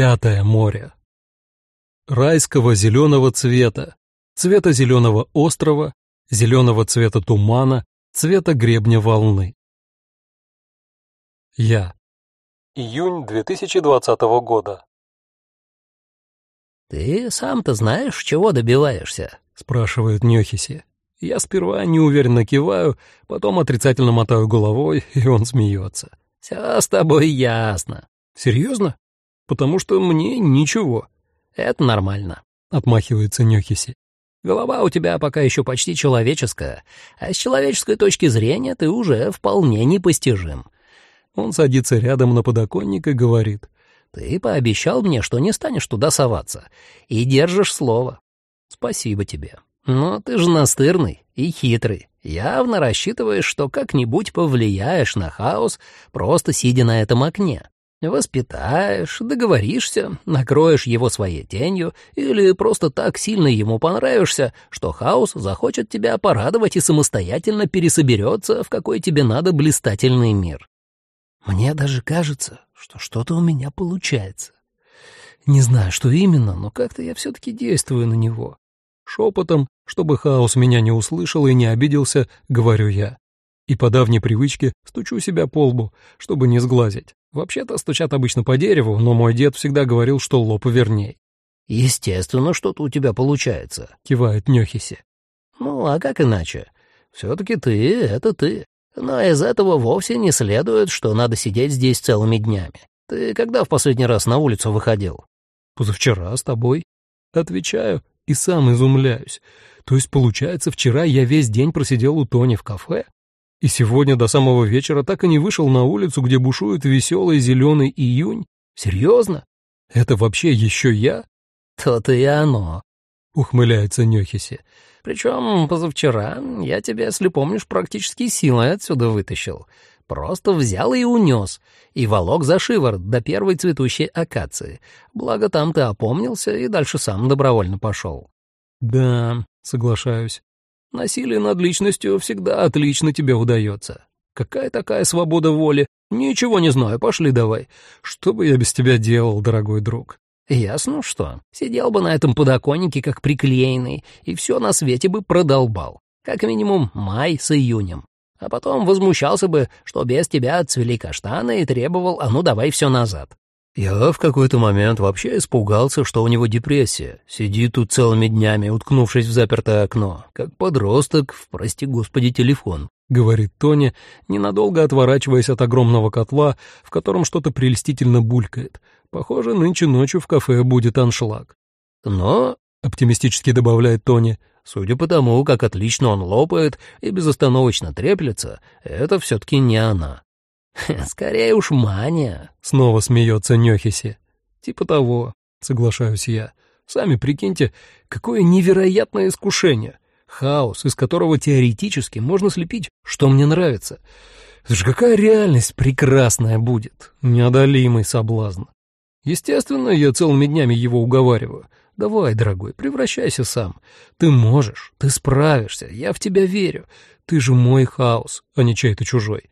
Пятое море. Райского зеленого цвета, цвета зеленого острова, зеленого цвета тумана, цвета гребня волны. Я. Июнь 2020 года. «Ты сам-то знаешь, чего добиваешься?» — спрашивает Нёхиси. Я сперва неуверенно киваю, потом отрицательно мотаю головой, и он смеется. «Все с тобой ясно». «Серьезно? Потому что мне ничего». «Это нормально», — отмахивается Нёхиси. «Голова у тебя пока еще почти человеческая, а с человеческой точки зрения ты уже вполне непостижим». Он садится рядом на подоконник и говорит. «Ты пообещал мне, что не станешь туда соваться, и держишь слово. Спасибо тебе». Но ты же настырный и хитрый. Явно рассчитываешь, что как-нибудь повлияешь на хаос, просто сидя на этом окне. Воспитаешь, договоришься, накроешь его своей тенью или просто так сильно ему понравишься, что хаос захочет тебя порадовать и самостоятельно пересоберется в какой тебе надо блистательный мир. Мне даже кажется, что что-то у меня получается. Не знаю, что именно, но как-то я все-таки действую на него. Шепотом, чтобы хаос меня не услышал и не обиделся, говорю я. И по давней привычке стучу себя по лбу, чтобы не сглазить. Вообще-то стучат обычно по дереву, но мой дед всегда говорил, что лоб верней. «Естественно, что-то у тебя получается», — кивает Нёхиси. «Ну, а как иначе? Все-таки ты — это ты. Но из этого вовсе не следует, что надо сидеть здесь целыми днями. Ты когда в последний раз на улицу выходил?» «Позавчера с тобой». Отвечаю, и сам изумляюсь. То есть, получается, вчера я весь день просидел у Тони в кафе? И сегодня до самого вечера так и не вышел на улицу, где бушует веселый зеленый июнь? Серьезно? Это вообще еще я? То-то и оно, — ухмыляется Нёхиси. Причем позавчера я тебя, если помнишь, практически силой отсюда вытащил. Просто взял и унес, и волок за шиворот до первой цветущей акации. Благо там ты опомнился и дальше сам добровольно пошел. Да, соглашаюсь. Насилие над личностью всегда отлично тебе удается. Какая такая свобода воли? Ничего не знаю, пошли давай. Что бы я без тебя делал, дорогой друг? Ясно что. Сидел бы на этом подоконнике как приклеенный, и все на свете бы продолбал. Как минимум май с июнем а потом возмущался бы, что без тебя отцвели каштаны и требовал «а ну давай все назад». Я в какой-то момент вообще испугался, что у него депрессия. Сидит тут целыми днями, уткнувшись в запертое окно, как подросток в, прости господи, телефон, — говорит Тони, ненадолго отворачиваясь от огромного котла, в котором что-то прельстительно булькает. Похоже, нынче ночью в кафе будет аншлаг. Но, — оптимистически добавляет Тони, Судя по тому, как отлично он лопает и безостановочно треплется, это все-таки не она. «Скорее уж мания», — снова смеется Нёхиси. «Типа того», — соглашаюсь я. «Сами прикиньте, какое невероятное искушение. Хаос, из которого теоретически можно слепить, что мне нравится. Это же какая реальность прекрасная будет, неодолимый соблазн. Естественно, я целыми днями его уговариваю — Давай, дорогой, превращайся сам. Ты можешь, ты справишься, я в тебя верю. Ты же мой хаос, а не чей-то чужой.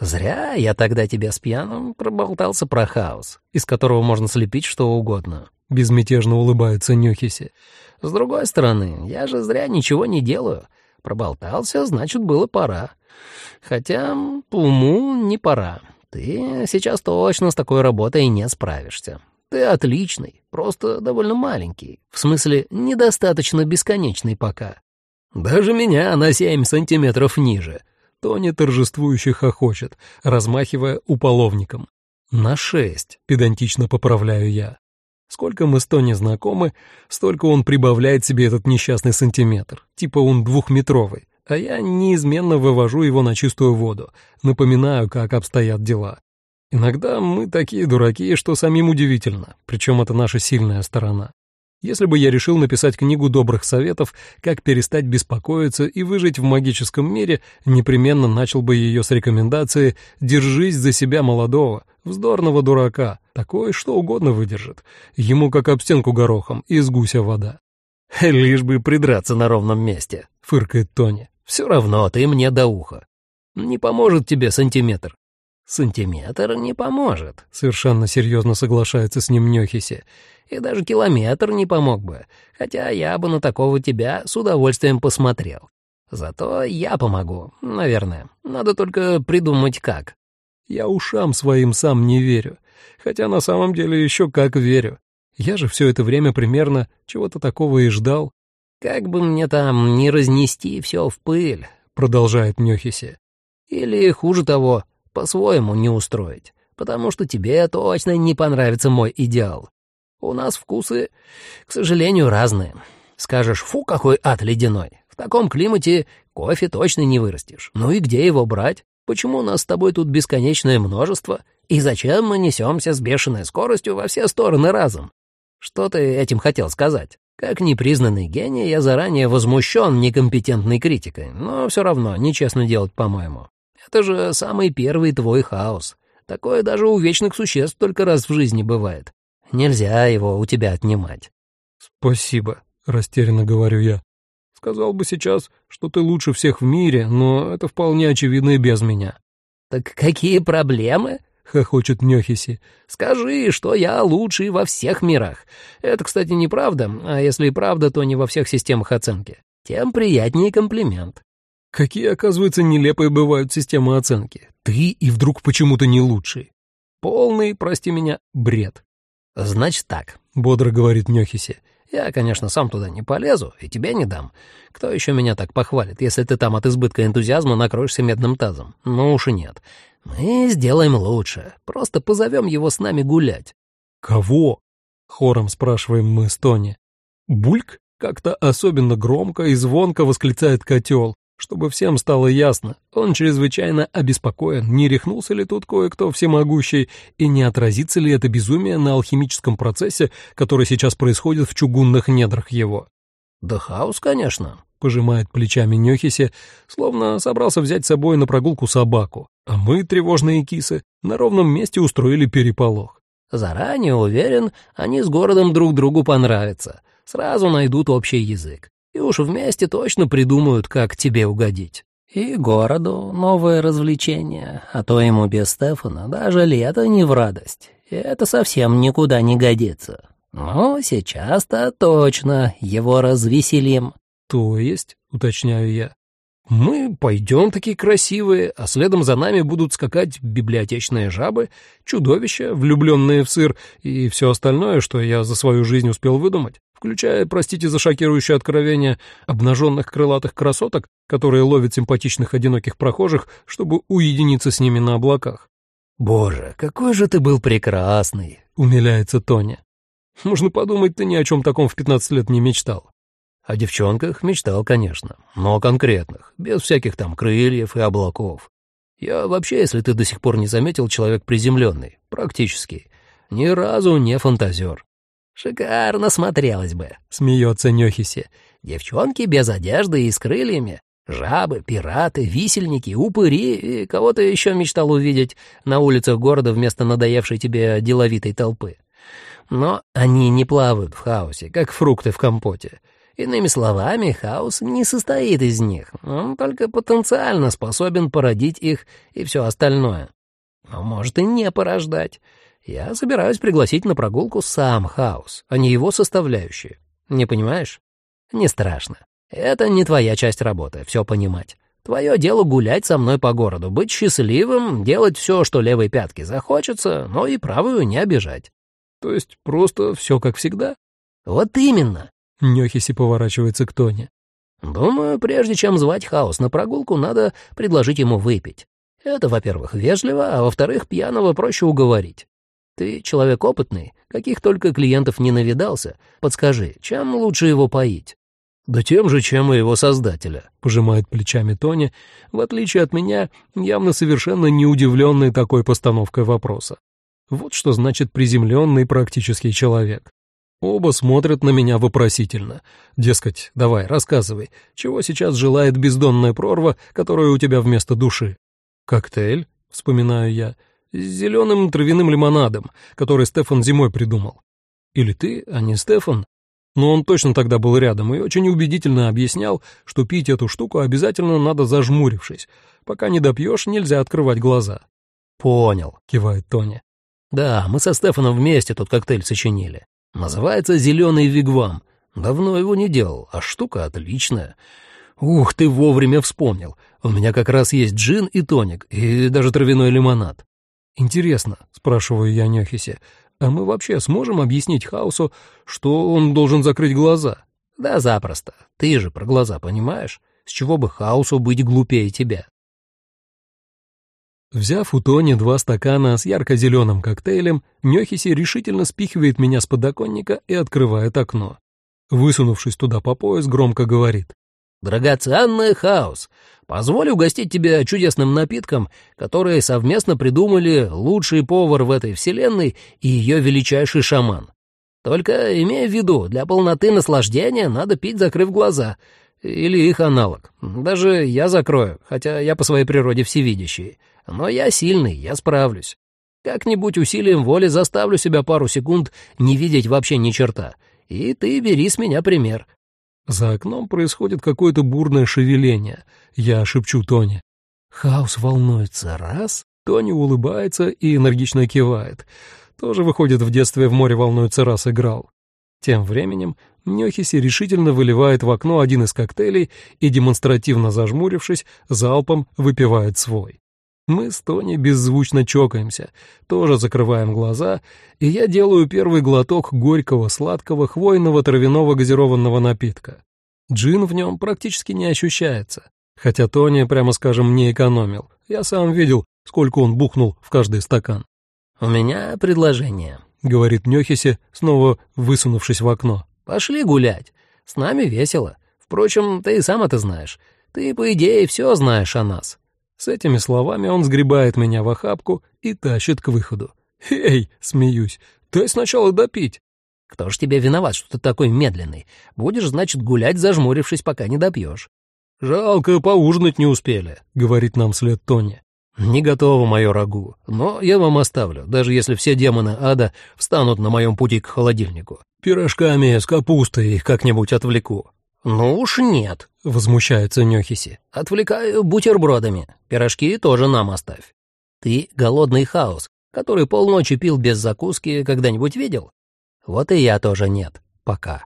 Зря я тогда тебя с пьяным проболтался про хаос, из которого можно слепить что угодно. Безмятежно улыбается Нюхиси. С другой стороны, я же зря ничего не делаю. Проболтался, значит, было пора. Хотя по уму не пора. Ты сейчас точно с такой работой не справишься. Ты отличный, просто довольно маленький. В смысле, недостаточно бесконечный пока. Даже меня на семь сантиметров ниже. Тони торжествующе хохочет, размахивая уполовником. На шесть, педантично поправляю я. Сколько мы с Тони знакомы, столько он прибавляет себе этот несчастный сантиметр. Типа он двухметровый, а я неизменно вывожу его на чистую воду, напоминаю, как обстоят дела. Иногда мы такие дураки, что самим удивительно, причем это наша сильная сторона. Если бы я решил написать книгу добрых советов, как перестать беспокоиться и выжить в магическом мире, непременно начал бы ее с рекомендации «Держись за себя молодого, вздорного дурака, такой что угодно выдержит, ему как об стенку горохом, из гуся вода». «Лишь бы придраться на ровном месте», — фыркает Тони. «Все равно ты мне до уха. Не поможет тебе сантиметр. «Сантиметр не поможет», — совершенно серьезно соглашается с ним Нёхиси. «И даже километр не помог бы, хотя я бы на такого тебя с удовольствием посмотрел. Зато я помогу, наверное. Надо только придумать как». Я ушам своим сам не верю, хотя на самом деле еще как верю. Я же все это время примерно чего-то такого и ждал. «Как бы мне там не разнести все в пыль», — продолжает Нёхиси. «Или, хуже того, по-своему не устроить, потому что тебе точно не понравится мой идеал. У нас вкусы, к сожалению, разные. Скажешь, фу, какой ад ледяной. В таком климате кофе точно не вырастешь. Ну и где его брать? Почему у нас с тобой тут бесконечное множество? И зачем мы несемся с бешеной скоростью во все стороны разом? Что ты этим хотел сказать? Как непризнанный гений, я заранее возмущен некомпетентной критикой, но все равно нечестно делать, по-моему. Это же самый первый твой хаос. Такое даже у вечных существ только раз в жизни бывает. Нельзя его у тебя отнимать. Спасибо, растерянно говорю я. Сказал бы сейчас, что ты лучше всех в мире, но это вполне очевидно и без меня. Так какие проблемы? хохочет Нёхиси. «Скажи, что я лучший во всех мирах. Это, кстати, неправда, а если и правда, то не во всех системах оценки. Тем приятнее комплимент. Какие, оказывается, нелепые бывают системы оценки. Ты и вдруг почему-то не лучший. Полный, прости меня, бред. Значит так, бодро говорит Нёхиси. Я, конечно, сам туда не полезу и тебе не дам. Кто еще меня так похвалит, если ты там от избытка энтузиазма накроешься медным тазом? Ну уж и нет. Мы сделаем лучше. Просто позовем его с нами гулять. Кого? Хором спрашиваем мы с Тони. Бульк? Как-то особенно громко и звонко восклицает котел, чтобы всем стало ясно, он чрезвычайно обеспокоен, не рехнулся ли тут кое-кто всемогущий, и не отразится ли это безумие на алхимическом процессе, который сейчас происходит в чугунных недрах его. «Да хаос, конечно», — пожимает плечами Нёхиси, словно собрался взять с собой на прогулку собаку, а мы, тревожные кисы, на ровном месте устроили переполох. «Заранее уверен, они с городом друг другу понравятся, сразу найдут общий язык и уж вместе точно придумают, как тебе угодить. И городу новое развлечение, а то ему без Стефана даже лето не в радость. И это совсем никуда не годится. Но сейчас-то точно его развеселим. То есть, уточняю я, мы пойдем такие красивые, а следом за нами будут скакать библиотечные жабы, чудовища, влюбленные в сыр и все остальное, что я за свою жизнь успел выдумать включая, простите за шокирующее откровение, обнаженных крылатых красоток, которые ловят симпатичных одиноких прохожих, чтобы уединиться с ними на облаках. «Боже, какой же ты был прекрасный!» — умиляется Тоня. «Можно подумать, ты ни о чем таком в пятнадцать лет не мечтал». О девчонках мечтал, конечно, но конкретных, без всяких там крыльев и облаков. Я вообще, если ты до сих пор не заметил, человек приземленный, практически. Ни разу не фантазер. «Шикарно смотрелось бы», — смеется Нёхиси. «Девчонки без одежды и с крыльями, жабы, пираты, висельники, упыри и кого-то еще мечтал увидеть на улицах города вместо надоевшей тебе деловитой толпы. Но они не плавают в хаосе, как фрукты в компоте. Иными словами, хаос не состоит из них, он только потенциально способен породить их и все остальное. Но может и не порождать. Я собираюсь пригласить на прогулку сам хаос, а не его составляющие. Не понимаешь? Не страшно. Это не твоя часть работы, все понимать. Твое дело гулять со мной по городу, быть счастливым, делать все, что левой пятки захочется, но и правую не обижать. То есть просто все как всегда? Вот именно. Нёхиси поворачивается к Тоне. Думаю, прежде чем звать хаос на прогулку, надо предложить ему выпить. Это, во-первых, вежливо, а во-вторых, пьяного проще уговорить. Ты человек опытный, каких только клиентов не навидался. Подскажи, чем лучше его поить?» «Да тем же, чем и его создателя», — пожимает плечами Тони, в отличие от меня, явно совершенно не удивленный такой постановкой вопроса. Вот что значит приземленный практический человек. Оба смотрят на меня вопросительно. Дескать, давай, рассказывай, чего сейчас желает бездонная прорва, которая у тебя вместо души? «Коктейль», — вспоминаю я, — с зеленым травяным лимонадом, который Стефан зимой придумал. Или ты, а не Стефан? Но он точно тогда был рядом и очень убедительно объяснял, что пить эту штуку обязательно надо зажмурившись. Пока не допьешь, нельзя открывать глаза. «Понял», — кивает Тони. «Да, мы со Стефаном вместе тут коктейль сочинили. Называется «Зеленый вигвам». Давно его не делал, а штука отличная. Ух, ты вовремя вспомнил. У меня как раз есть джин и тоник, и даже травяной лимонад. Интересно, спрашиваю я Нёхисе, а мы вообще сможем объяснить Хаусу, что он должен закрыть глаза? Да запросто. Ты же про глаза понимаешь? С чего бы Хаусу быть глупее тебя? Взяв у Тони два стакана с ярко-зеленым коктейлем, Нёхиси решительно спихивает меня с подоконника и открывает окно. Высунувшись туда по пояс, громко говорит. «Драгоценный хаос! Позволь угостить тебя чудесным напитком, который совместно придумали лучший повар в этой вселенной и ее величайший шаман. Только имея в виду, для полноты наслаждения надо пить, закрыв глаза, или их аналог. Даже я закрою, хотя я по своей природе всевидящий. Но я сильный, я справлюсь. Как-нибудь усилием воли заставлю себя пару секунд не видеть вообще ни черта. И ты бери с меня пример. За окном происходит какое-то бурное шевеление. Я шепчу Тони. Хаос волнуется. Раз. Тони улыбается и энергично кивает. Тоже, выходит, в детстве в море волнуется раз играл. Тем временем Нёхиси решительно выливает в окно один из коктейлей и, демонстративно зажмурившись, залпом выпивает свой. Мы с Тони беззвучно чокаемся, тоже закрываем глаза, и я делаю первый глоток горького, сладкого, хвойного травяного газированного напитка. Джин в нем практически не ощущается, хотя Тони, прямо скажем, не экономил. Я сам видел, сколько он бухнул в каждый стакан. «У меня предложение», — говорит Нёхиси, снова высунувшись в окно. «Пошли гулять. С нами весело. Впрочем, ты и сам это знаешь. Ты, по идее, все знаешь о нас. С этими словами он сгребает меня в охапку и тащит к выходу. «Эй!» — смеюсь. «Дай сначала допить!» «Кто ж тебе виноват, что ты такой медленный? Будешь, значит, гулять, зажмурившись, пока не допьешь». «Жалко, поужинать не успели», — говорит нам след Тони. «Не готово мое рагу, но я вам оставлю, даже если все демоны ада встанут на моем пути к холодильнику. Пирожками с капустой их как-нибудь отвлеку». «Ну уж нет», — возмущается Нёхиси. «Отвлекаю бутербродами. Пирожки тоже нам оставь. Ты голодный хаос, который полночи пил без закуски, когда-нибудь видел? Вот и я тоже нет. Пока».